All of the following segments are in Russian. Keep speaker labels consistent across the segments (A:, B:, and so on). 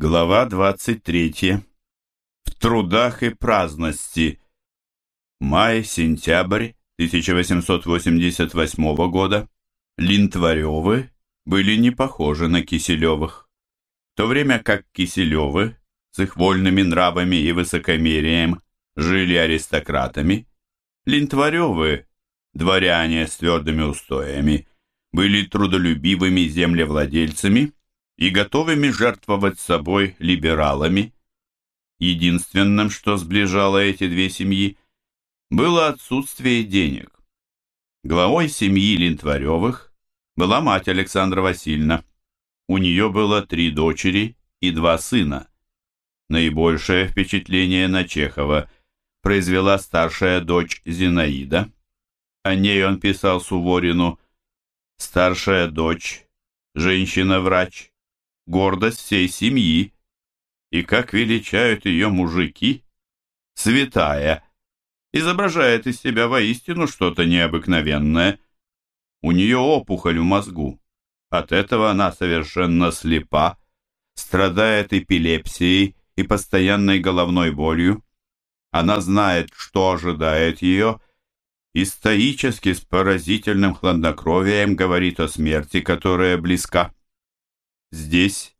A: Глава 23. В трудах и праздности. Май-сентябрь 1888 года. Линтваревы были не похожи на Киселевых. В то время как Киселевы с их вольными нравами и высокомерием жили аристократами, Линтваревы, дворяне с твердыми устоями, были трудолюбивыми землевладельцами и готовыми жертвовать собой либералами. Единственным, что сближало эти две семьи, было отсутствие денег. Главой семьи Линтваревых была мать Александра Васильевна. У нее было три дочери и два сына. Наибольшее впечатление на Чехова произвела старшая дочь Зинаида. О ней он писал Суворину «Старшая дочь, женщина-врач, гордость всей семьи. И как величают ее мужики, святая, изображает из себя воистину что-то необыкновенное. У нее опухоль в мозгу. От этого она совершенно слепа, страдает эпилепсией и постоянной головной болью. Она знает, что ожидает ее, и стоически с поразительным хладнокровием говорит о смерти, которая близка. Здесь,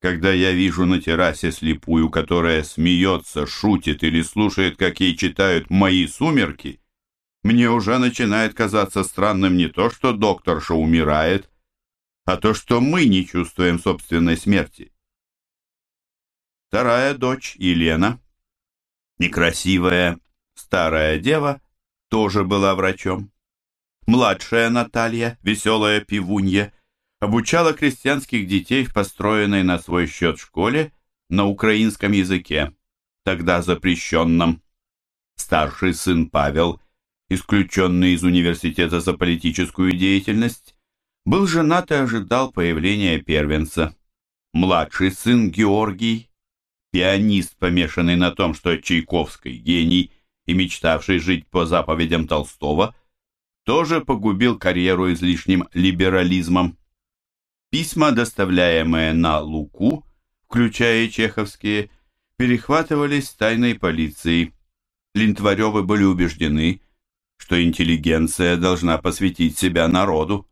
A: когда я вижу на террасе слепую, которая смеется, шутит или слушает, как ей читают мои сумерки, мне уже начинает казаться странным не то, что докторша умирает, а то, что мы не чувствуем собственной смерти. Вторая дочь, Елена, некрасивая старая дева, тоже была врачом. Младшая Наталья, веселая пивунья, обучала крестьянских детей в построенной на свой счет школе на украинском языке, тогда запрещенном. Старший сын Павел, исключенный из университета за политическую деятельность, был женат и ожидал появления первенца. Младший сын Георгий, пианист, помешанный на том, что Чайковский гений и мечтавший жить по заповедям Толстого, тоже погубил карьеру излишним либерализмом. Письма, доставляемые на Луку, включая чеховские, перехватывались тайной полицией. Линтваревы были убеждены, что интеллигенция должна посвятить себя народу.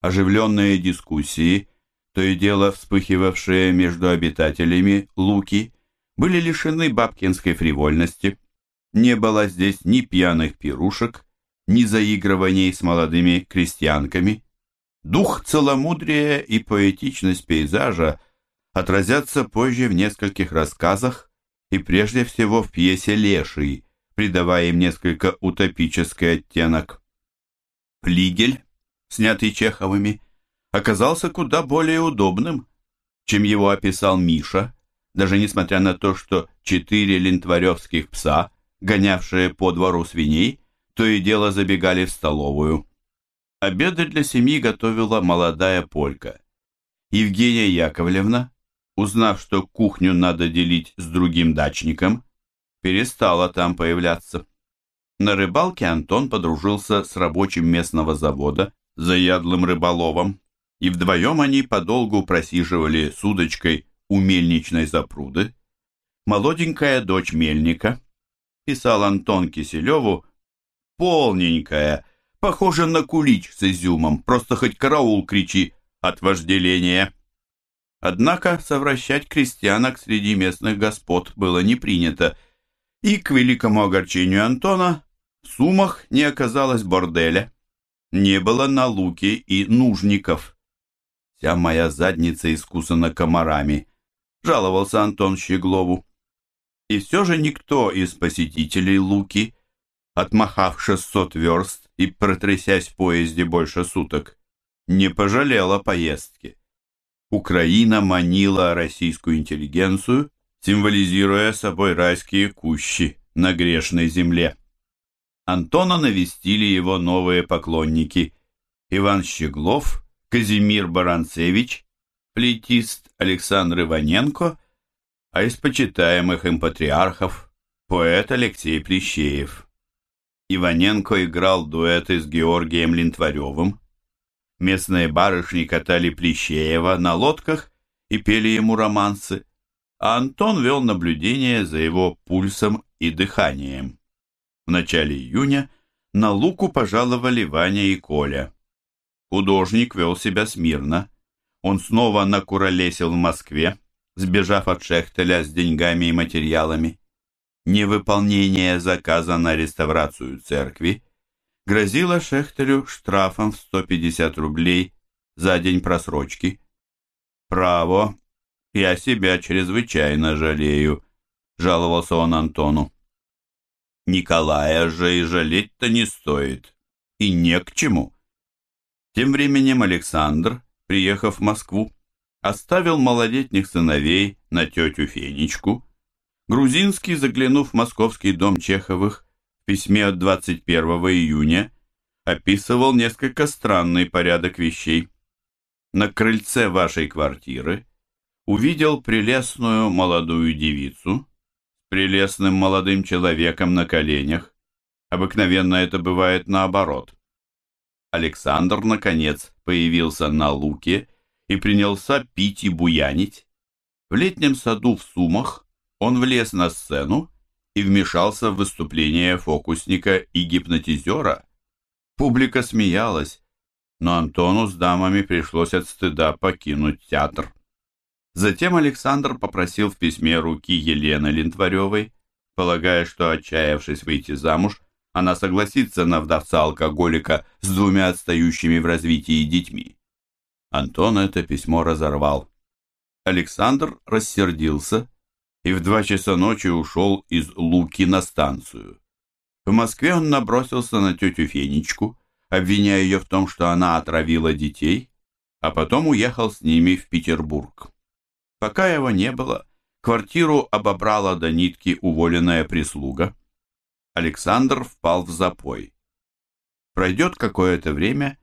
A: Оживленные дискуссии, то и дело вспыхивавшие между обитателями Луки, были лишены бабкинской фривольности. Не было здесь ни пьяных пирушек, ни заигрываний с молодыми крестьянками – Дух целомудрия и поэтичность пейзажа отразятся позже в нескольких рассказах и прежде всего в пьесе «Леший», придавая им несколько утопический оттенок. Флигель, снятый Чеховыми, оказался куда более удобным, чем его описал Миша, даже несмотря на то, что четыре лентваревских пса, гонявшие по двору свиней, то и дело забегали в столовую. Обеды для семьи готовила молодая полька. Евгения Яковлевна, узнав, что кухню надо делить с другим дачником, перестала там появляться. На рыбалке Антон подружился с рабочим местного завода, заядлым рыболовом, и вдвоем они подолгу просиживали с удочкой у мельничной запруды. Молоденькая дочь мельника, писал Антон Киселеву, полненькая, Похоже на кулич с изюмом, просто хоть караул кричи от вожделения. Однако совращать крестьянок среди местных господ было не принято, и, к великому огорчению Антона, в Сумах не оказалось борделя. Не было на луке и нужников. Вся моя задница искусана комарами, жаловался Антон Щеглову. И все же никто из посетителей Луки отмахав 600 верст и протрясясь в поезде больше суток, не пожалела поездки. Украина манила российскую интеллигенцию, символизируя собой райские кущи на грешной земле. Антона навестили его новые поклонники Иван Щеглов, Казимир Баранцевич, плетист Александр Иваненко, а из почитаемых им патриархов поэт Алексей Плещеев. Иваненко играл дуэты с Георгием Линтваревым. Местные барышни катали Плещеева на лодках и пели ему романсы. а Антон вел наблюдение за его пульсом и дыханием. В начале июня на Луку пожаловали Ваня и Коля. Художник вел себя смирно. Он снова накуролесил в Москве, сбежав от Шехтеля с деньгами и материалами. Невыполнение заказа на реставрацию церкви грозило Шехтелю штрафом в 150 рублей за день просрочки. «Право, я себя чрезвычайно жалею», — жаловался он Антону. Николая же и жалеть-то не стоит, и не к чему. Тем временем Александр, приехав в Москву, оставил малолетних сыновей на тетю Фенечку. Грузинский, заглянув в московский дом Чеховых, в письме от 21 июня описывал несколько странный порядок вещей. На крыльце вашей квартиры увидел прелестную молодую девицу, прелестным молодым человеком на коленях. Обыкновенно это бывает наоборот. Александр, наконец, появился на луке и принялся пить и буянить. В летнем саду в Сумах он влез на сцену и вмешался в выступление фокусника и гипнотизера. Публика смеялась, но Антону с дамами пришлось от стыда покинуть театр. Затем Александр попросил в письме руки Елены Лентваревой, полагая, что, отчаявшись выйти замуж, она согласится на вдовца-алкоголика с двумя отстающими в развитии детьми. Антон это письмо разорвал. Александр рассердился и в два часа ночи ушел из Луки на станцию. В Москве он набросился на тетю Фенечку, обвиняя ее в том, что она отравила детей, а потом уехал с ними в Петербург. Пока его не было, квартиру обобрала до нитки уволенная прислуга. Александр впал в запой. Пройдет какое-то время,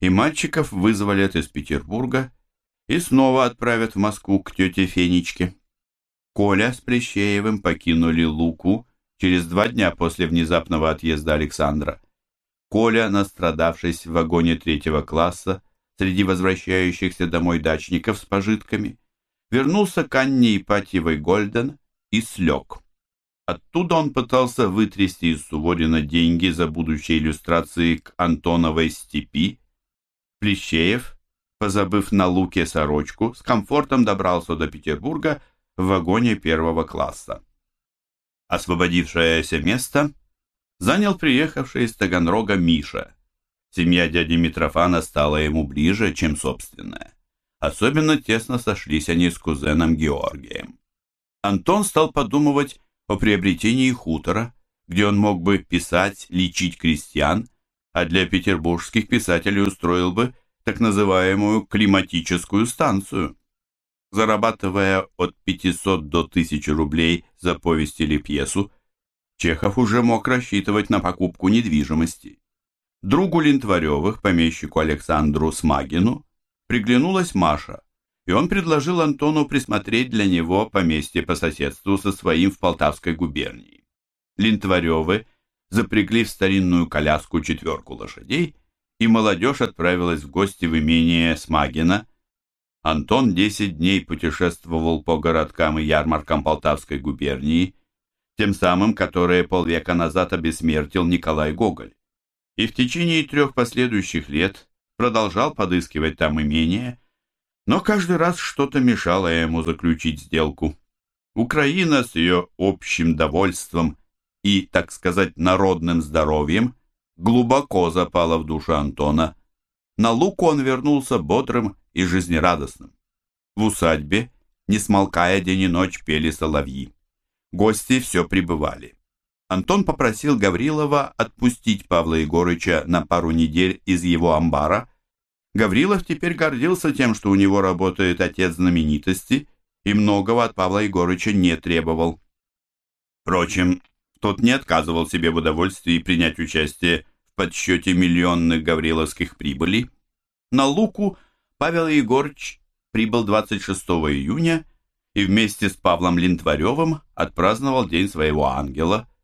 A: и мальчиков вызволят из Петербурга и снова отправят в Москву к тете Фенечке. Коля с Плещеевым покинули Луку через два дня после внезапного отъезда Александра. Коля, настрадавшись в вагоне третьего класса, среди возвращающихся домой дачников с пожитками, вернулся к Анне Ипатьевой Гольден и слег. Оттуда он пытался вытрясти из Суворина деньги за будущие иллюстрации к Антоновой степи. Плещеев, позабыв на луке сорочку, с комфортом добрался до Петербурга в вагоне первого класса. Освободившееся место занял приехавший из Таганрога Миша. Семья дяди Митрофана стала ему ближе, чем собственная. Особенно тесно сошлись они с кузеном Георгием. Антон стал подумывать о приобретении хутора, где он мог бы писать, лечить крестьян, а для петербургских писателей устроил бы так называемую климатическую станцию. Зарабатывая от 500 до 1000 рублей за повесть или пьесу, Чехов уже мог рассчитывать на покупку недвижимости. Другу Линтваревых, помещику Александру Смагину, приглянулась Маша, и он предложил Антону присмотреть для него поместье по соседству со своим в Полтавской губернии. Линтваревы запрягли в старинную коляску четверку лошадей, и молодежь отправилась в гости в имение Смагина. Антон десять дней путешествовал по городкам и ярмаркам Полтавской губернии, тем самым, которые полвека назад обессмертил Николай Гоголь. И в течение трех последующих лет продолжал подыскивать там имение, но каждый раз что-то мешало ему заключить сделку. Украина с ее общим довольством и, так сказать, народным здоровьем глубоко запала в душу Антона. На луку он вернулся бодрым и жизнерадостным. В усадьбе, не смолкая день и ночь, пели соловьи. Гости все прибывали. Антон попросил Гаврилова отпустить Павла Егорыча на пару недель из его амбара. Гаврилов теперь гордился тем, что у него работает отец знаменитости, и многого от Павла Егорыча не требовал. Впрочем, тот не отказывал себе в удовольствии принять участие подсчете миллионных гавриловских прибылей. На Луку Павел Егорыч прибыл 26 июня и вместе с Павлом Линтваревым отпраздновал День своего ангела –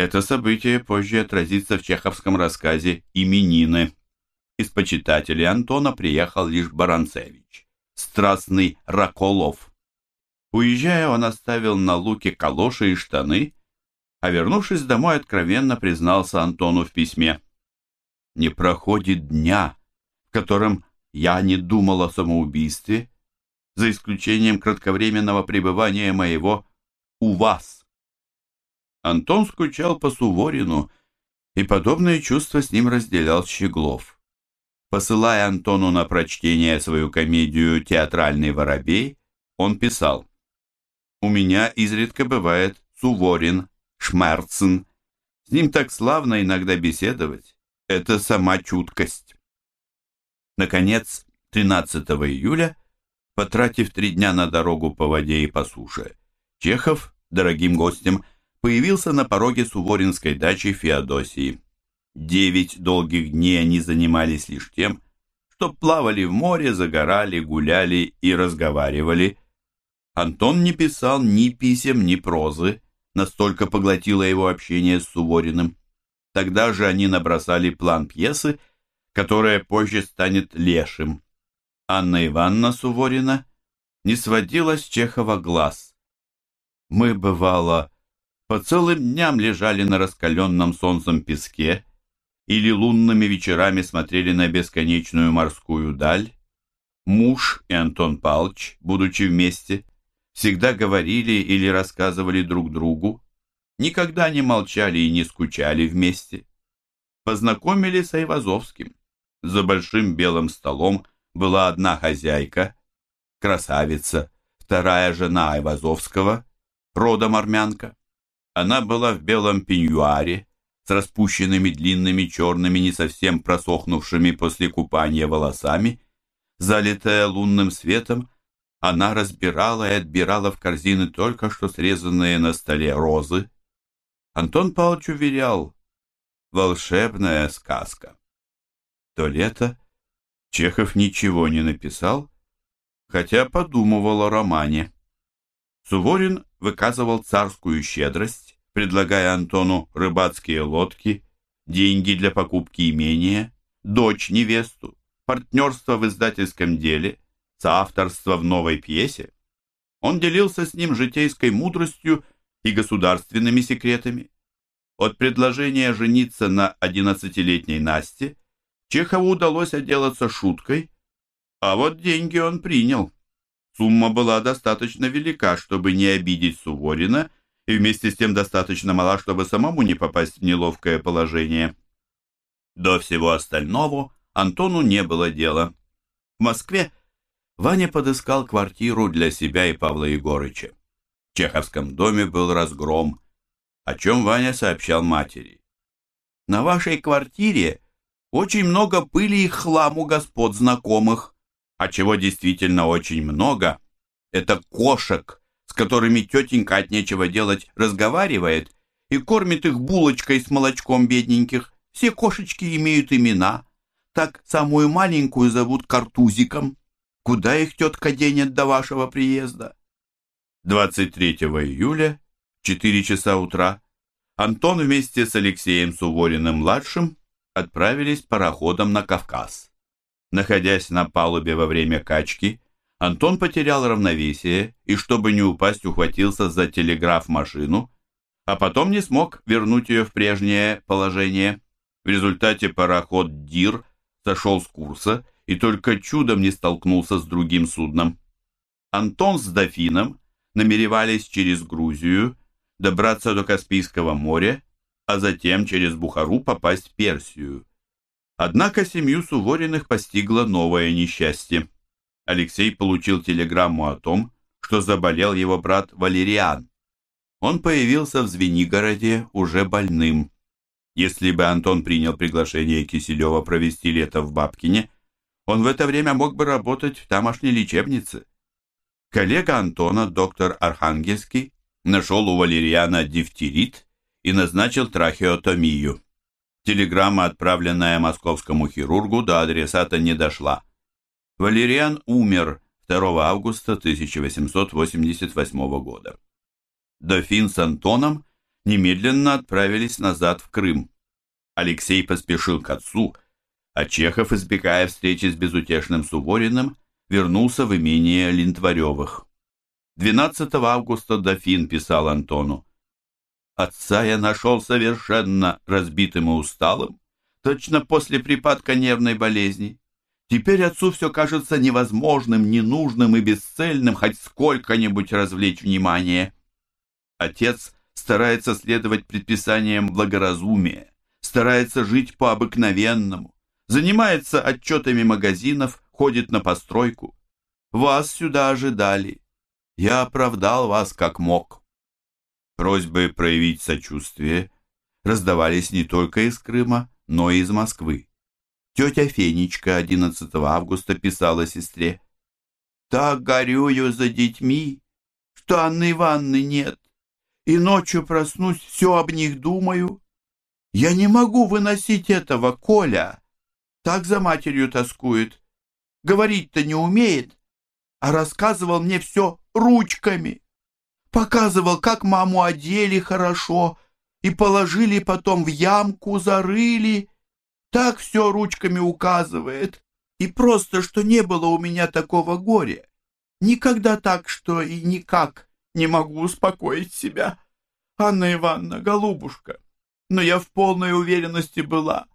A: это событие позже отразится в чеховском рассказе «Именины». Из почитателей Антона приехал лишь Баранцевич, страстный Раколов. Уезжая, он оставил на луке калоши и штаны, а вернувшись домой, откровенно признался Антону в письме. «Не проходит дня, в котором я не думал о самоубийстве, за исключением кратковременного пребывания моего у вас». Антон скучал по Суворину, и подобные чувства с ним разделял Щеглов. Посылая Антону на прочтение свою комедию «Театральный воробей», он писал «У меня изредка бывает Суворин, Шмерцен. С ним так славно иногда беседовать. Это сама чуткость». Наконец, 13 июля, потратив три дня на дорогу по воде и по суше, Чехов, дорогим гостем, появился на пороге Суворинской дачи Феодосии. Девять долгих дней они занимались лишь тем, что плавали в море, загорали, гуляли и разговаривали. Антон не писал ни писем, ни прозы, настолько поглотило его общение с Сувориным. Тогда же они набросали план пьесы, которая позже станет «Лешим». Анна Ивановна Суворина не сводила с Чехова глаз. Мы, бывало, по целым дням лежали на раскаленном солнцем песке, или лунными вечерами смотрели на бесконечную морскую даль, муж и Антон Палч, будучи вместе, всегда говорили или рассказывали друг другу, никогда не молчали и не скучали вместе. Познакомили с Айвазовским. За большим белым столом была одна хозяйка, красавица, вторая жена Айвазовского, родом армянка. Она была в белом пеньюаре, с распущенными длинными черными, не совсем просохнувшими после купания волосами. Залитая лунным светом, она разбирала и отбирала в корзины только что срезанные на столе розы. Антон Павлович уверял, волшебная сказка. То лето Чехов ничего не написал, хотя подумывал о романе. Суворин выказывал царскую щедрость, предлагая Антону рыбацкие лодки, деньги для покупки имения, дочь, невесту, партнерство в издательском деле, соавторство в новой пьесе. Он делился с ним житейской мудростью и государственными секретами. От предложения жениться на одиннадцатилетней Насте Чехову удалось отделаться шуткой, а вот деньги он принял. Сумма была достаточно велика, чтобы не обидеть Суворина и вместе с тем достаточно мала, чтобы самому не попасть в неловкое положение. До всего остального Антону не было дела. В Москве Ваня подыскал квартиру для себя и Павла Егорыча. В Чеховском доме был разгром, о чем Ваня сообщал матери. «На вашей квартире очень много пыли и хламу господ знакомых, а чего действительно очень много, это кошек, с которыми тетенька от нечего делать разговаривает и кормит их булочкой с молочком бедненьких. Все кошечки имеют имена. Так самую маленькую зовут Картузиком. Куда их тетка денет до вашего приезда? 23 июля, 4 часа утра, Антон вместе с Алексеем Сувориным-младшим отправились пароходом на Кавказ. Находясь на палубе во время качки, Антон потерял равновесие и, чтобы не упасть, ухватился за телеграф-машину, а потом не смог вернуть ее в прежнее положение. В результате пароход «Дир» сошел с курса и только чудом не столкнулся с другим судном. Антон с Дофином намеревались через Грузию добраться до Каспийского моря, а затем через Бухару попасть в Персию. Однако семью Сувориных постигло новое несчастье. Алексей получил телеграмму о том, что заболел его брат Валериан. Он появился в Звенигороде уже больным. Если бы Антон принял приглашение Киселева провести лето в Бабкине, он в это время мог бы работать в тамошней лечебнице. Коллега Антона, доктор Архангельский, нашел у Валериана дифтерит и назначил трахеотомию. Телеграмма, отправленная московскому хирургу, до адресата не дошла. Валериан умер 2 августа 1888 года. Дофин с Антоном немедленно отправились назад в Крым. Алексей поспешил к отцу, а Чехов, избегая встречи с безутешным Сувориным, вернулся в имение Линтваревых. 12 августа дофин писал Антону. Отца я нашел совершенно разбитым и усталым, точно после припадка нервной болезни. Теперь отцу все кажется невозможным, ненужным и бесцельным хоть сколько-нибудь развлечь внимание. Отец старается следовать предписаниям благоразумия, старается жить по-обыкновенному, занимается отчетами магазинов, ходит на постройку. Вас сюда ожидали. Я оправдал вас как мог. Просьбы проявить сочувствие раздавались не только из Крыма, но и из Москвы. Тетя Фенечка 11 августа писала сестре. «Так горюю за детьми, что Анны Ивановны нет, и ночью проснусь, все об них думаю. Я не могу выносить этого, Коля. Так за матерью тоскует. Говорить-то не умеет, а рассказывал мне все ручками. Показывал, как маму одели хорошо и положили потом в ямку, зарыли. Так все ручками указывает. И просто, что не было у меня такого горя. Никогда так, что и никак не могу успокоить себя. Анна Ивановна, голубушка, но я в полной уверенности была.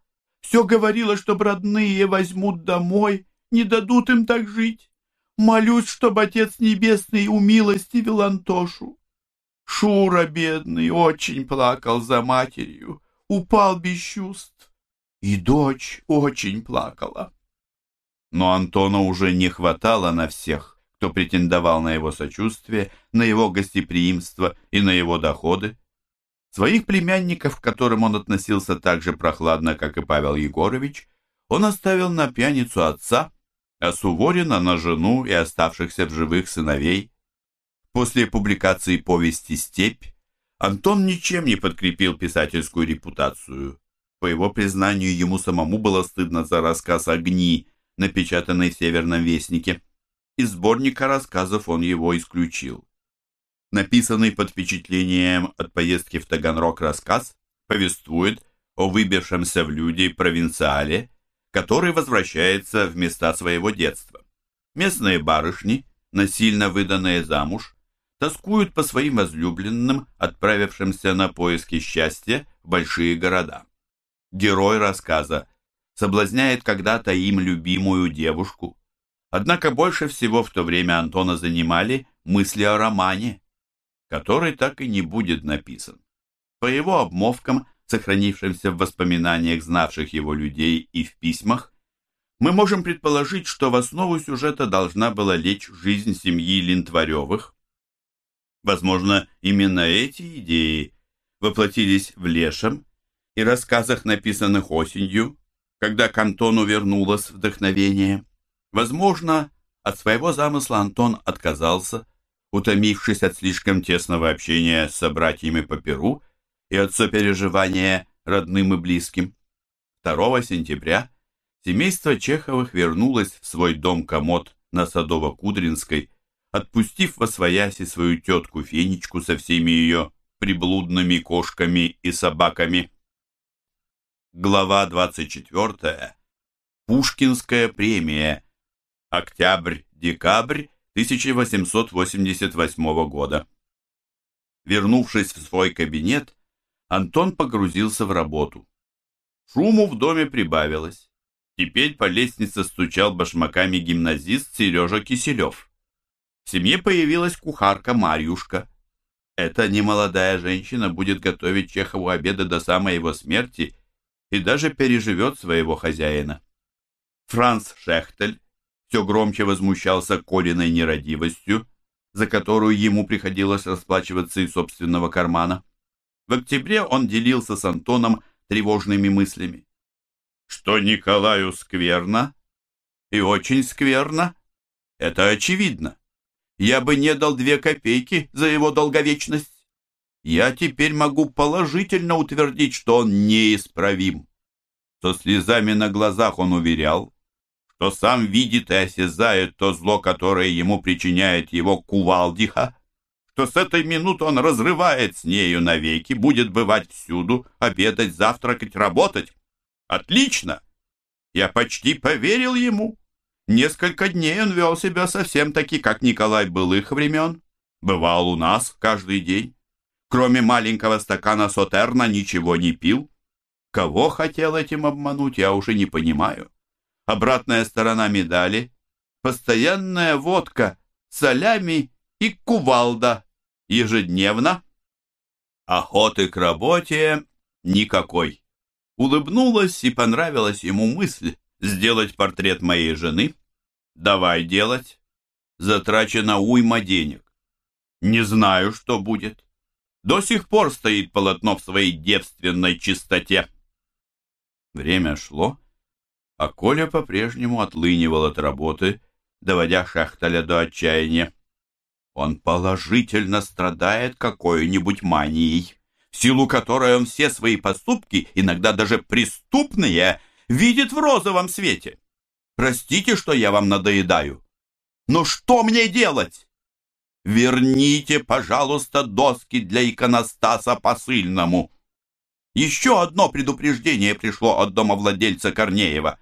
A: Все говорила, что родные возьмут домой, не дадут им так жить. Молюсь, чтобы Отец Небесный умилостивил Антошу. Шура, бедный, очень плакал за матерью, упал без чувств. И дочь очень плакала. Но Антона уже не хватало на всех, кто претендовал на его сочувствие, на его гостеприимство и на его доходы. Своих племянников, к которым он относился так же прохладно, как и Павел Егорович, он оставил на пьяницу отца, а Суворина на жену и оставшихся в живых сыновей. После публикации повести «Степь» Антон ничем не подкрепил писательскую репутацию. По его признанию, ему самому было стыдно за рассказ «Огни», напечатанный в «Северном вестнике». Из сборника рассказов он его исключил. Написанный под впечатлением от поездки в Таганрог рассказ повествует о выбившемся в люди провинциале, который возвращается в места своего детства. Местные барышни, насильно выданные замуж, тоскуют по своим возлюбленным, отправившимся на поиски счастья в большие города. Герой рассказа соблазняет когда-то им любимую девушку. Однако больше всего в то время Антона занимали мысли о романе, который так и не будет написан. По его обмовкам сохранившимся в воспоминаниях знавших его людей и в письмах, мы можем предположить, что в основу сюжета должна была лечь жизнь семьи Линтваревых. Возможно, именно эти идеи воплотились в Лешем и рассказах, написанных осенью, когда к Антону вернулось вдохновение. Возможно, от своего замысла Антон отказался, утомившись от слишком тесного общения с собратьями по Перу и от сопереживания родным и близким. 2 сентября семейство Чеховых вернулось в свой дом-комод на Садово-Кудринской, отпустив во свояси свою тетку Фенечку со всеми ее приблудными кошками и собаками. Глава 24. Пушкинская премия. Октябрь-декабрь 1888 года. Вернувшись в свой кабинет, Антон погрузился в работу. Шуму в доме прибавилось. Теперь по лестнице стучал башмаками гимназист Сережа Киселев. В семье появилась кухарка Марьюшка. Эта немолодая женщина будет готовить Чехову обеды до самой его смерти и даже переживет своего хозяина. Франц Шехтель все громче возмущался Колиной нерадивостью, за которую ему приходилось расплачиваться из собственного кармана. В октябре он делился с Антоном тревожными мыслями. Что Николаю скверно, и очень скверно, это очевидно. Я бы не дал две копейки за его долговечность. Я теперь могу положительно утвердить, что он неисправим. Со слезами на глазах он уверял, что сам видит и осязает то зло, которое ему причиняет его кувалдиха, что с этой минуты он разрывает с нею навеки, будет бывать всюду, обедать, завтракать, работать. Отлично! Я почти поверил ему. Несколько дней он вел себя совсем таки, как Николай был их времен. бывал у нас каждый день. Кроме маленького стакана сотерна ничего не пил. Кого хотел этим обмануть, я уже не понимаю. Обратная сторона медали — постоянная водка, солями и кувалда ежедневно. Охоты к работе никакой. Улыбнулась и понравилась ему мысль сделать портрет моей жены. Давай делать. Затрачено уйма денег. Не знаю, что будет. До сих пор стоит полотно в своей девственной чистоте. Время шло, а Коля по-прежнему отлынивал от работы, доводя Шахталя до отчаяния. Он положительно страдает какой-нибудь манией, в силу которой он все свои поступки, иногда даже преступные, видит в розовом свете. Простите, что я вам надоедаю. Но что мне делать? Верните, пожалуйста, доски для иконостаса посыльному. Еще одно предупреждение пришло от домовладельца Корнеева.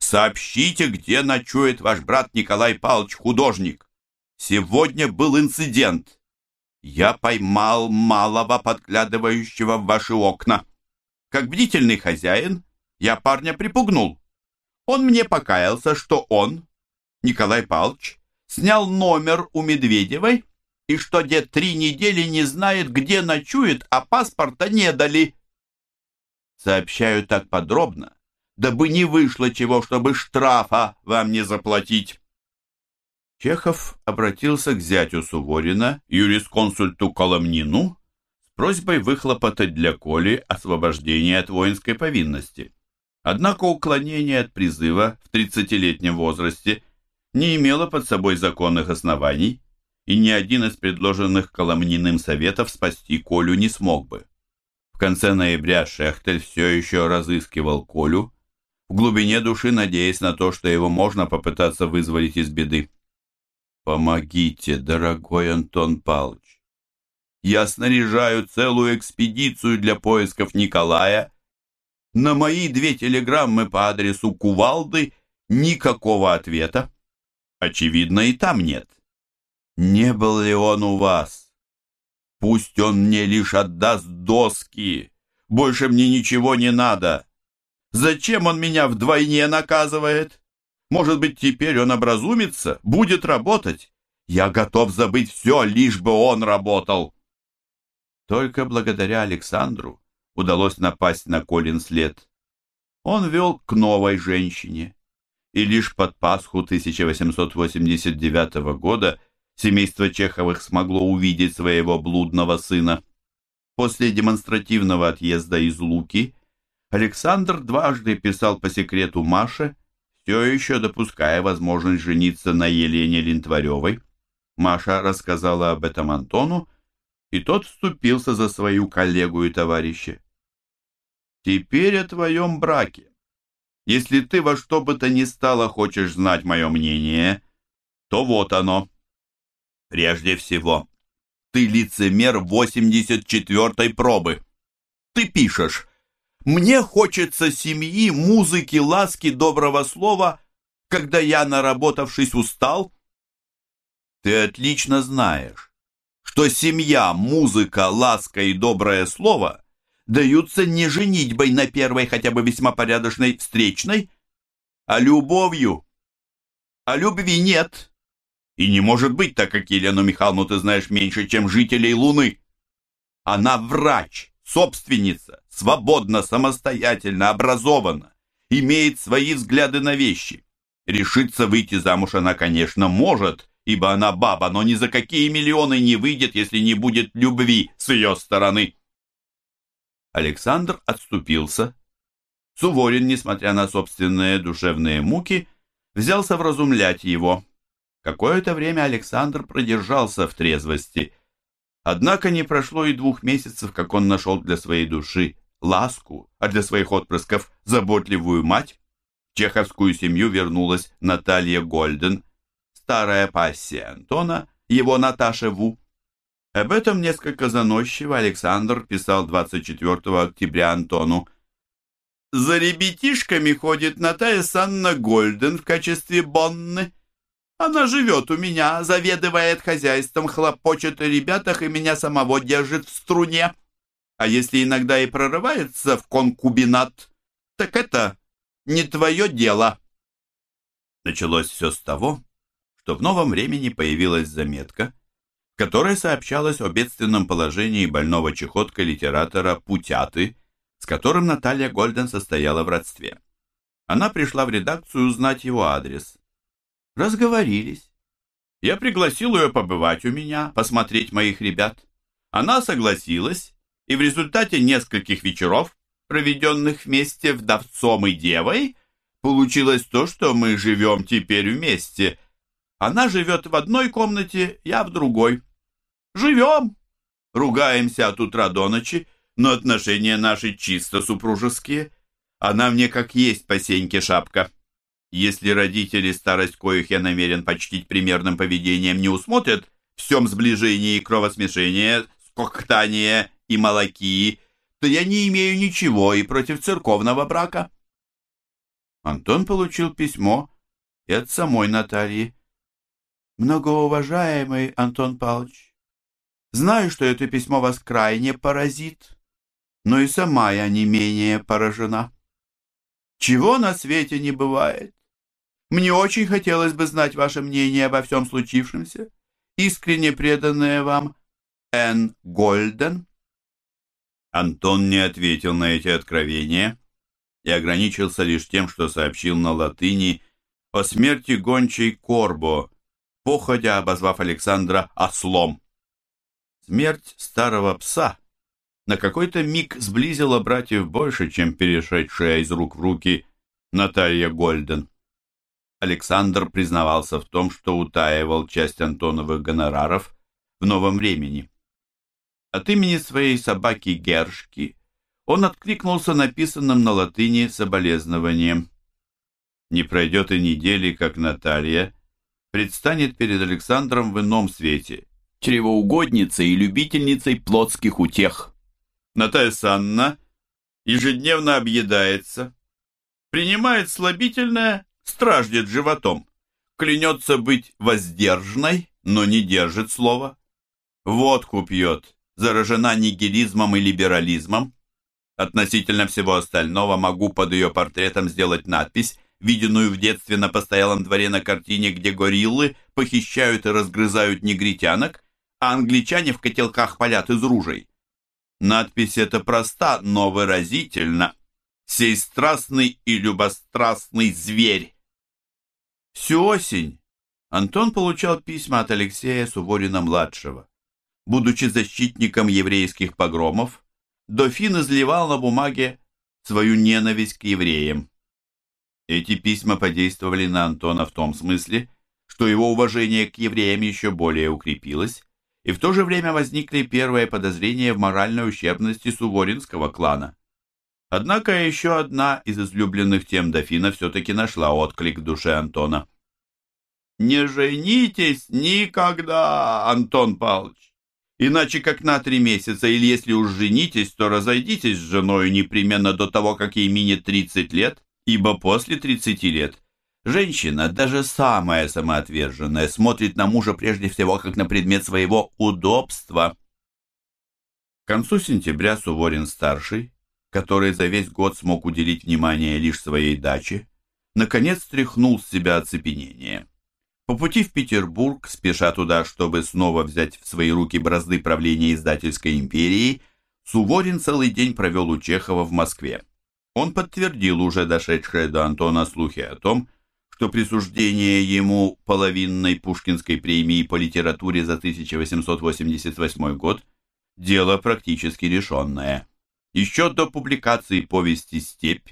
A: Сообщите, где ночует ваш брат Николай Павлович, художник. Сегодня был инцидент. Я поймал малого, подглядывающего в ваши окна. Как бдительный хозяин, я парня припугнул. Он мне покаялся, что он, Николай Павлович, снял номер у Медведевой и что дед три недели не знает, где ночует, а паспорта не дали. Сообщаю так подробно, дабы не вышло чего, чтобы штрафа вам не заплатить. Чехов обратился к зятю Суворина, юрисконсульту Коломнину, с просьбой выхлопотать для Коли освобождение от воинской повинности. Однако уклонение от призыва в 30-летнем возрасте не имело под собой законных оснований, и ни один из предложенных Коломниным советов спасти Колю не смог бы конце ноября Шехтель все еще разыскивал Колю, в глубине души надеясь на то, что его можно попытаться вызволить из беды. «Помогите, дорогой Антон Павлович! Я снаряжаю целую экспедицию для поисков Николая. На мои две телеграммы по адресу Кувалды никакого ответа. Очевидно, и там нет. Не был ли он у вас?» Пусть он мне лишь отдаст доски. Больше мне ничего не надо. Зачем он меня вдвойне наказывает? Может быть, теперь он образумится, будет работать? Я готов забыть все, лишь бы он работал. Только благодаря Александру удалось напасть на Колин след. Он вел к новой женщине. И лишь под Пасху 1889 года семейство Чеховых смогло увидеть своего блудного сына. После демонстративного отъезда из Луки Александр дважды писал по секрету Маше, все еще допуская возможность жениться на Елене Линтваревой. Маша рассказала об этом Антону, и тот вступился за свою коллегу и товарища. «Теперь о твоем браке. Если ты во что бы то ни стало хочешь знать мое мнение, то вот оно». Прежде всего, ты лицемер 84-й пробы. Ты пишешь «Мне хочется семьи, музыки, ласки, доброго слова, когда я, наработавшись, устал». Ты отлично знаешь, что семья, музыка, ласка и доброе слово даются не женитьбой на первой хотя бы весьма порядочной встречной, а любовью. А любви нет. И не может быть, так как Елену Михайловну ты знаешь меньше, чем жителей Луны. Она врач, собственница, свободна, самостоятельно, образована, имеет свои взгляды на вещи. Решиться выйти замуж она, конечно, может, ибо она баба, но ни за какие миллионы не выйдет, если не будет любви с ее стороны. Александр отступился. Суворин, несмотря на собственные душевные муки, взялся вразумлять его. Какое-то время Александр продержался в трезвости. Однако не прошло и двух месяцев, как он нашел для своей души ласку, а для своих отпрысков заботливую мать. В чеховскую семью вернулась Наталья Гольден, старая пассия Антона, его Наташа Ву. Об этом несколько заносчиво Александр писал 24 октября Антону. «За ребятишками ходит Наталья Санна Гольден в качестве Бонны. Она живет у меня, заведывает хозяйством, хлопочет о ребятах и меня самого держит в струне. А если иногда и прорывается в конкубинат, так это не твое дело. Началось все с того, что в новом времени появилась заметка, в которой сообщалось о бедственном положении больного чехоткой литератора Путяты, с которым Наталья Гольден состояла в родстве. Она пришла в редакцию узнать его адрес. Разговорились. Я пригласил ее побывать у меня, посмотреть моих ребят. Она согласилась, и в результате нескольких вечеров, проведенных вместе вдовцом и девой, получилось то, что мы живем теперь вместе. Она живет в одной комнате, я в другой. Живем, ругаемся от утра до ночи, но отношения наши чисто супружеские. Она мне как есть по сеньке шапка. Если родители, старость коих я намерен почтить примерным поведением, не усмотрят в всем сближении кровосмешения, скоктания и молокии, то я не имею ничего и против церковного брака. Антон получил письмо и от самой Натальи. Многоуважаемый Антон Павлович, знаю, что это письмо вас крайне поразит, но и сама я не менее поражена. Чего на свете не бывает? Мне очень хотелось бы знать ваше мнение обо всем случившемся. Искренне преданная вам Н. Гольден. Антон не ответил на эти откровения и ограничился лишь тем, что сообщил на латыни о смерти гончей Корбо, походя обозвав Александра ослом. Смерть старого пса на какой-то миг сблизила братьев больше, чем перешедшая из рук в руки Наталья Гольден. Александр признавался в том, что утаивал часть Антоновых гонораров в новом времени. От имени своей собаки Гершки он откликнулся написанным на латыни соболезнованием. Не пройдет и недели, как Наталья предстанет перед Александром в ином свете, чревоугодницей и любительницей плотских утех. Наталья Санна ежедневно объедается, принимает слабительное страждет животом, клянется быть воздержной, но не держит слова. Водку пьет, заражена нигилизмом и либерализмом. Относительно всего остального могу под ее портретом сделать надпись, виденную в детстве на постоялом дворе на картине, где гориллы похищают и разгрызают негритянок, а англичане в котелках палят из ружей. Надпись эта проста, но выразительна. «Сей страстный и любострастный зверь» Всю осень Антон получал письма от Алексея Суворина-младшего. Будучи защитником еврейских погромов, дофин изливал на бумаге свою ненависть к евреям. Эти письма подействовали на Антона в том смысле, что его уважение к евреям еще более укрепилось, и в то же время возникли первые подозрения в моральной ущербности суворинского клана. Однако еще одна из излюбленных тем дофина все-таки нашла отклик в душе Антона. «Не женитесь никогда, Антон Павлович, иначе как на три месяца, или если уж женитесь, то разойдитесь с женой непременно до того, как ей минет 30 лет, ибо после 30 лет женщина, даже самая самоотверженная, смотрит на мужа прежде всего как на предмет своего удобства». К концу сентября Суворин-старший который за весь год смог уделить внимание лишь своей даче, наконец стряхнул с себя оцепенение. По пути в Петербург, спеша туда, чтобы снова взять в свои руки бразды правления издательской империи, Суворин целый день провел у Чехова в Москве. Он подтвердил уже дошедшие до Антона слухи о том, что присуждение ему половинной Пушкинской премии по литературе за 1888 год – дело практически решенное. Еще до публикации повести «Степь»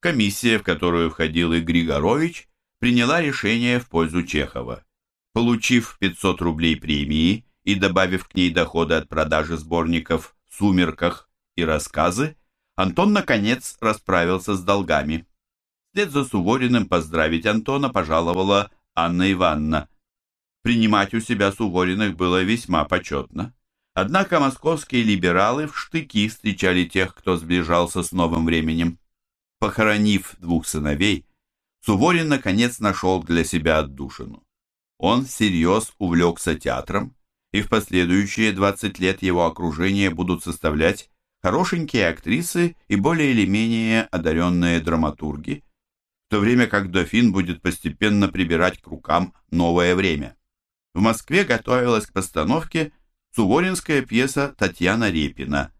A: комиссия, в которую входил и Григорович, приняла решение в пользу Чехова. Получив 500 рублей премии и добавив к ней доходы от продажи сборников «В сумерках» и «Рассказы», Антон, наконец, расправился с долгами. Вслед за Сувориным поздравить Антона пожаловала Анна Ивановна. Принимать у себя Сувориных было весьма почетно. Однако московские либералы в штыки встречали тех, кто сближался с новым временем. Похоронив двух сыновей, Суворин наконец нашел для себя отдушину. Он всерьез увлекся театром, и в последующие 20 лет его окружение будут составлять хорошенькие актрисы и более или менее одаренные драматурги, в то время как дофин будет постепенно прибирать к рукам новое время. В Москве готовилась к постановке суворинская пьеса Татьяна Репина.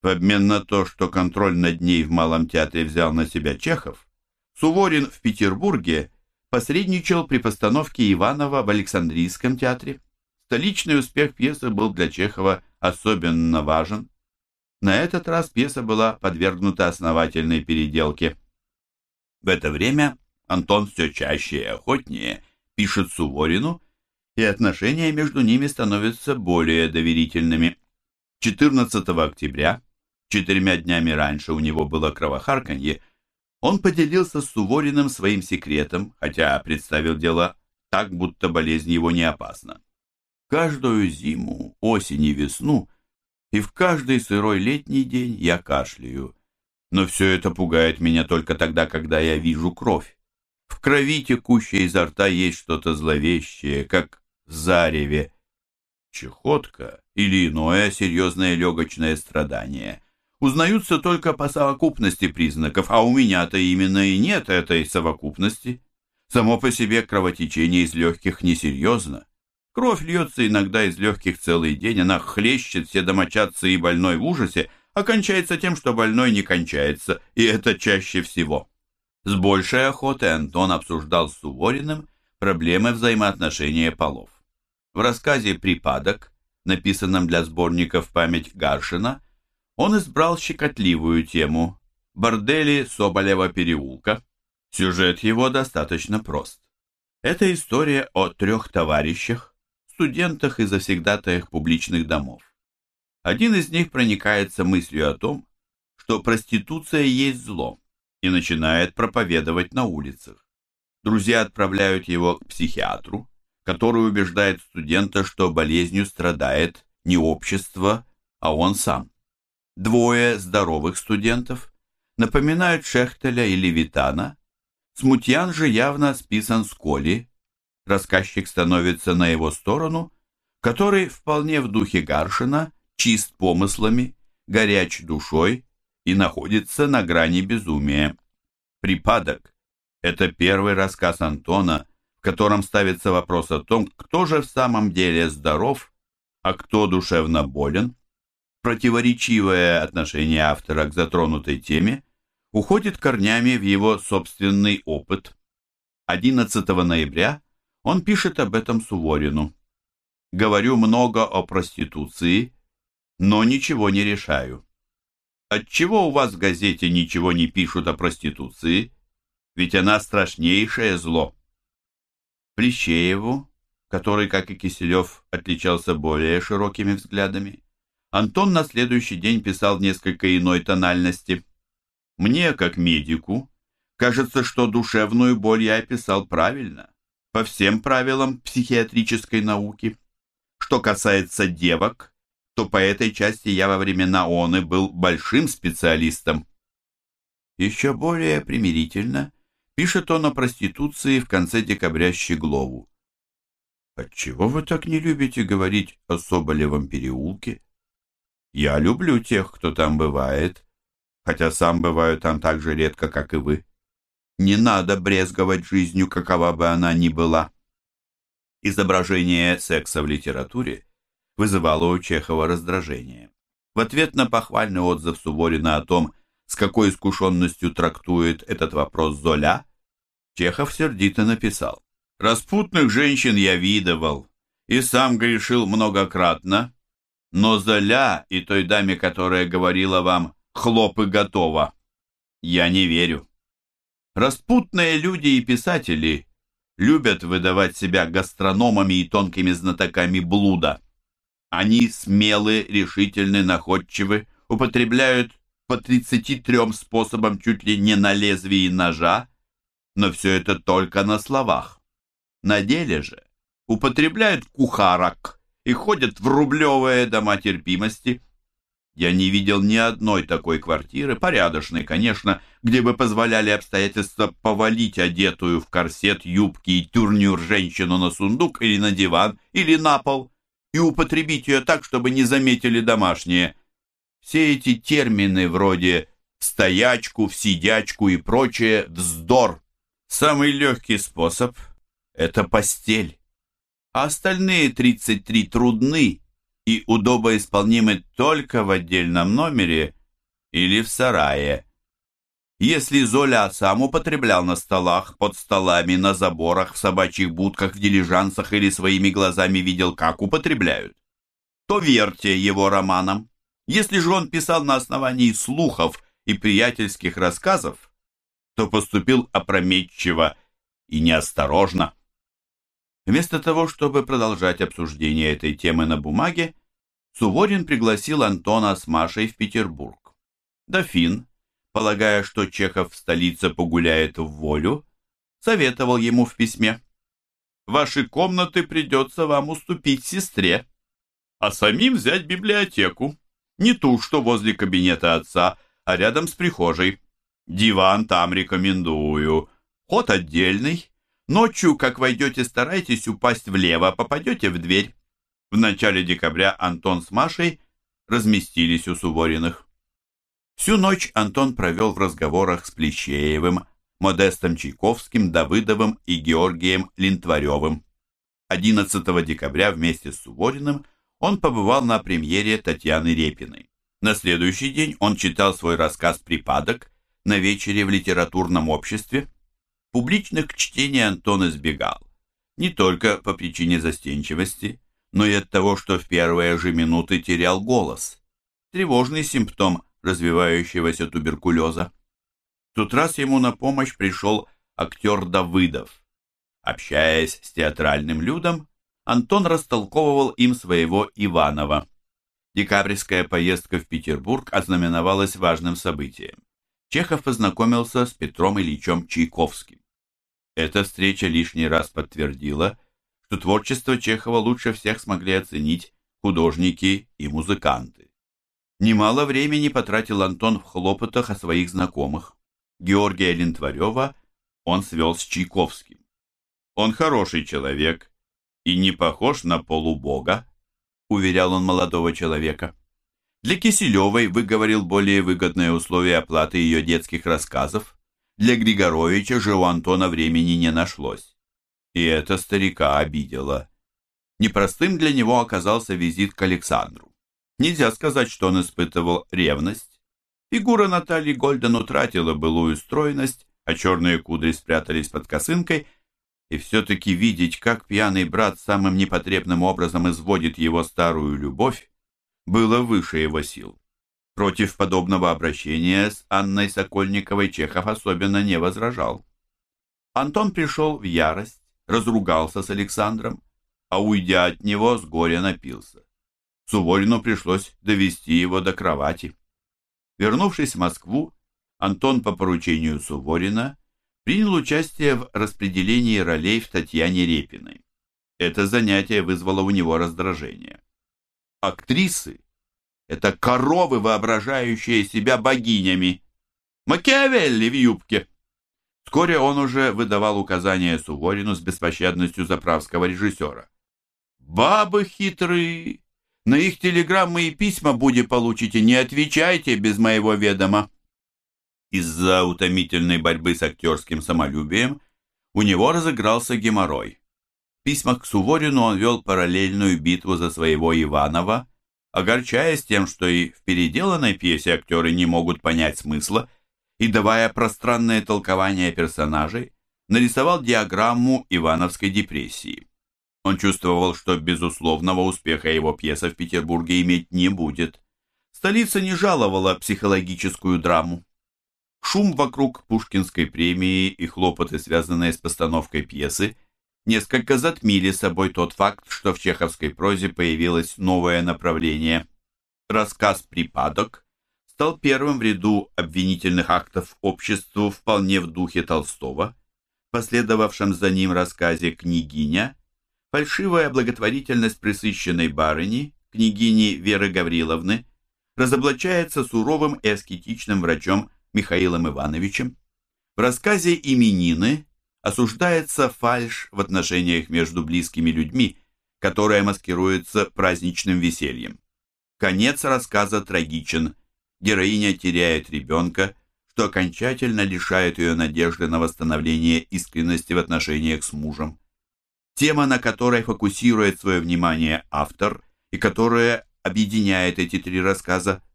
A: В обмен на то, что контроль над ней в Малом театре взял на себя Чехов, Суворин в Петербурге посредничал при постановке Иванова в Александрийском театре. Столичный успех пьесы был для Чехова особенно важен. На этот раз пьеса была подвергнута основательной переделке. В это время Антон все чаще и охотнее пишет Суворину, и отношения между ними становятся более доверительными. 14 октября, четырьмя днями раньше у него было кровохарканье, он поделился с Сувориным своим секретом, хотя представил дело так, будто болезнь его не опасна. Каждую зиму, осень и весну, и в каждый сырой летний день я кашляю. Но все это пугает меня только тогда, когда я вижу кровь. В крови, текущей изо рта, есть что-то зловещее, как зареве. Чехотка или иное серьезное легочное страдание узнаются только по совокупности признаков, а у меня-то именно и нет этой совокупности. Само по себе кровотечение из легких несерьезно. Кровь льется иногда из легких целый день, она хлещет все домочадцы и больной в ужасе, а кончается тем, что больной не кончается, и это чаще всего. С большей охотой Антон обсуждал с Сувориным проблемы взаимоотношения полов. В рассказе «Припадок», написанном для сборников «Память Гаршина», он избрал щекотливую тему «Бордели Соболева переулка». Сюжет его достаточно прост. Это история о трех товарищах, студентах и завсегдатаях публичных домов. Один из них проникается мыслью о том, что проституция есть зло, и начинает проповедовать на улицах. Друзья отправляют его к психиатру, который убеждает студента, что болезнью страдает не общество, а он сам. Двое здоровых студентов напоминают Шехтеля или Витана, Смутьян же явно списан с Коли, рассказчик становится на его сторону, который вполне в духе Гаршина, чист помыслами, горяч душой и находится на грани безумия. «Припадок» — это первый рассказ Антона, в котором ставится вопрос о том, кто же в самом деле здоров, а кто душевно болен. Противоречивое отношение автора к затронутой теме уходит корнями в его собственный опыт. 11 ноября он пишет об этом Суворину. «Говорю много о проституции, но ничего не решаю. Отчего у вас в газете ничего не пишут о проституции? Ведь она страшнейшее зло». Плещееву, который, как и Киселев, отличался более широкими взглядами, Антон на следующий день писал несколько иной тональности. «Мне, как медику, кажется, что душевную боль я описал правильно по всем правилам психиатрической науки. Что касается девок, то по этой части я во времена ООН был большим специалистом. Еще более примирительно пишет он о проституции в конце декабря Щеглову. «Отчего вы так не любите говорить о Соболевом переулке? Я люблю тех, кто там бывает, хотя сам бываю там так же редко, как и вы. Не надо брезговать жизнью, какова бы она ни была. Изображение секса в литературе вызывало у Чехова раздражение. В ответ на похвальный отзыв Суворина о том, с какой искушенностью трактует этот вопрос Золя, Чехов сердито написал «Распутных женщин я видывал и сам грешил многократно, но Золя и той даме, которая говорила вам «хлопы готово», я не верю». Распутные люди и писатели любят выдавать себя гастрономами и тонкими знатоками блуда. Они смелы, решительны, находчивы, употребляют по 33 способам чуть ли не на лезвии ножа, но все это только на словах. На деле же употребляют кухарок и ходят в рублевые дома терпимости. Я не видел ни одной такой квартиры, порядочной, конечно, где бы позволяли обстоятельства повалить одетую в корсет, юбки и тюрнюр женщину на сундук или на диван, или на пол, и употребить ее так, чтобы не заметили домашние. Все эти термины вроде «стоячку», «в сидячку» и прочее – вздор. Самый легкий способ – это постель. А остальные 33 трудны и удобоисполнимы только в отдельном номере или в сарае. Если Золя сам употреблял на столах, под столами, на заборах, в собачьих будках, в дилижансах или своими глазами видел, как употребляют, то верьте его романам. Если же он писал на основании слухов и приятельских рассказов, то поступил опрометчиво и неосторожно. Вместо того, чтобы продолжать обсуждение этой темы на бумаге, Суворин пригласил Антона с Машей в Петербург. Дофин, полагая, что Чехов в столице погуляет в волю, советовал ему в письме. «Ваши комнаты придется вам уступить сестре, а самим взять библиотеку, не ту, что возле кабинета отца, а рядом с прихожей. Диван там рекомендую, ход отдельный. Ночью, как войдете, старайтесь упасть влево, попадете в дверь. В начале декабря Антон с Машей разместились у Сувориных. Всю ночь Антон провел в разговорах с Плещеевым, Модестом Чайковским, Давыдовым и Георгием Линтваревым. 11 декабря вместе с Сувориным он побывал на премьере Татьяны Репиной. На следующий день он читал свой рассказ «Припадок» на вечере в литературном обществе. Публичных чтений Антон избегал. Не только по причине застенчивости, но и от того, что в первые же минуты терял голос. Тревожный симптом развивающегося туберкулеза. В тот раз ему на помощь пришел актер Давыдов. Общаясь с театральным людом, Антон растолковывал им своего Иванова. Декабрьская поездка в Петербург ознаменовалась важным событием. Чехов познакомился с Петром Ильичем Чайковским. Эта встреча лишний раз подтвердила, что творчество Чехова лучше всех смогли оценить художники и музыканты. Немало времени потратил Антон в хлопотах о своих знакомых. Георгия Лентварева он свел с Чайковским. Он хороший человек и не похож на полубога, уверял он молодого человека. Для Киселевой выговорил более выгодные условия оплаты ее детских рассказов. Для Григоровича же у Антона времени не нашлось. И это старика обидело. Непростым для него оказался визит к Александру. Нельзя сказать, что он испытывал ревность. Фигура Натальи Гольден утратила былую стройность, а черные кудри спрятались под косынкой, и все-таки видеть, как пьяный брат самым непотребным образом изводит его старую любовь, было выше его сил. Против подобного обращения с Анной Сокольниковой Чехов особенно не возражал. Антон пришел в ярость, разругался с Александром, а уйдя от него, с горя напился. Суворину пришлось довести его до кровати. Вернувшись в Москву, Антон по поручению Суворина принял участие в распределении ролей в Татьяне Репиной. Это занятие вызвало у него раздражение. Актрисы — это коровы, воображающие себя богинями. Макиавелли в юбке. Вскоре он уже выдавал указания Суворину с беспощадностью заправского режиссера. «Бабы хитрые, на их телеграммы и письма буде получите, не отвечайте без моего ведома. Из-за утомительной борьбы с актерским самолюбием у него разыгрался геморрой. Письмах к Суворину он вел параллельную битву за своего Иванова, огорчаясь тем, что и в переделанной пьесе актеры не могут понять смысла, и давая пространное толкование персонажей, нарисовал диаграмму Ивановской депрессии. Он чувствовал, что безусловного успеха его пьеса в Петербурге иметь не будет. Столица не жаловала психологическую драму. Шум вокруг Пушкинской премии и хлопоты, связанные с постановкой пьесы, несколько затмили собой тот факт, что в чеховской прозе появилось новое направление. Рассказ «Припадок» стал первым в ряду обвинительных актов обществу вполне в духе Толстого, последовавшем за ним рассказе «Княгиня» Фальшивая благотворительность присыщенной барыни, княгини Веры Гавриловны, разоблачается суровым и аскетичным врачом Михаилом Ивановичем. В рассказе «Именины» осуждается фальшь в отношениях между близкими людьми, которая маскируется праздничным весельем. Конец рассказа трагичен. Героиня теряет ребенка, что окончательно лишает ее надежды на восстановление искренности в отношениях с мужем. Тема, на которой фокусирует свое внимание автор и которая объединяет эти три рассказа –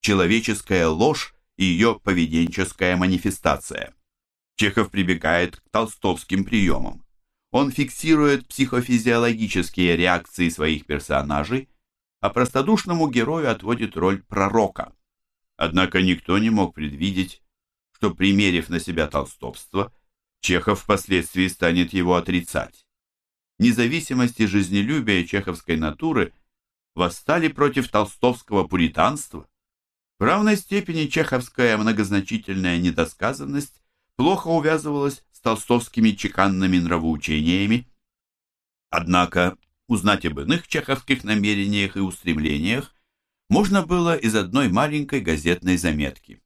A: человеческая ложь и ее поведенческая манифестация. Чехов прибегает к толстовским приемам. Он фиксирует психофизиологические реакции своих персонажей, а простодушному герою отводит роль пророка. Однако никто не мог предвидеть, что, примерив на себя толстовство, Чехов впоследствии станет его отрицать. Независимость и жизнелюбие чеховской натуры восстали против толстовского пуританства. В равной степени чеховская многозначительная недосказанность плохо увязывалась с толстовскими чеканными нравоучениями. Однако узнать об иных чеховских намерениях и устремлениях можно было из одной маленькой газетной заметки.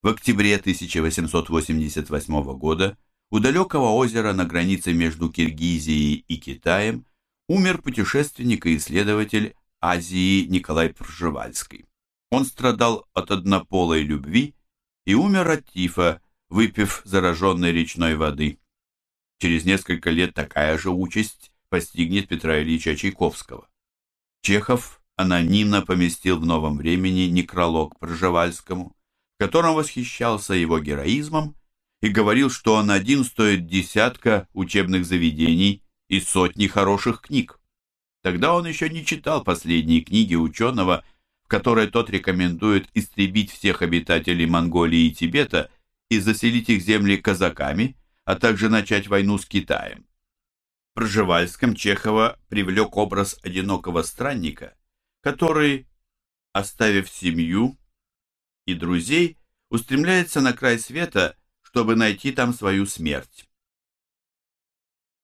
A: В октябре 1888 года у далекого озера на границе между Киргизией и Китаем умер путешественник и исследователь Азии Николай Пржевальский. Он страдал от однополой любви и умер от тифа, выпив зараженной речной воды. Через несколько лет такая же участь постигнет Петра Ильича Чайковского. Чехов анонимно поместил в новом времени некролог Пржевальскому, в котором восхищался его героизмом и говорил, что он один стоит десятка учебных заведений и сотни хороших книг. Тогда он еще не читал последние книги ученого, в которой тот рекомендует истребить всех обитателей Монголии и Тибета и заселить их земли казаками, а также начать войну с Китаем. В Пржевальском Чехова привлек образ одинокого странника, который, оставив семью и друзей, устремляется на край света, чтобы найти там свою смерть.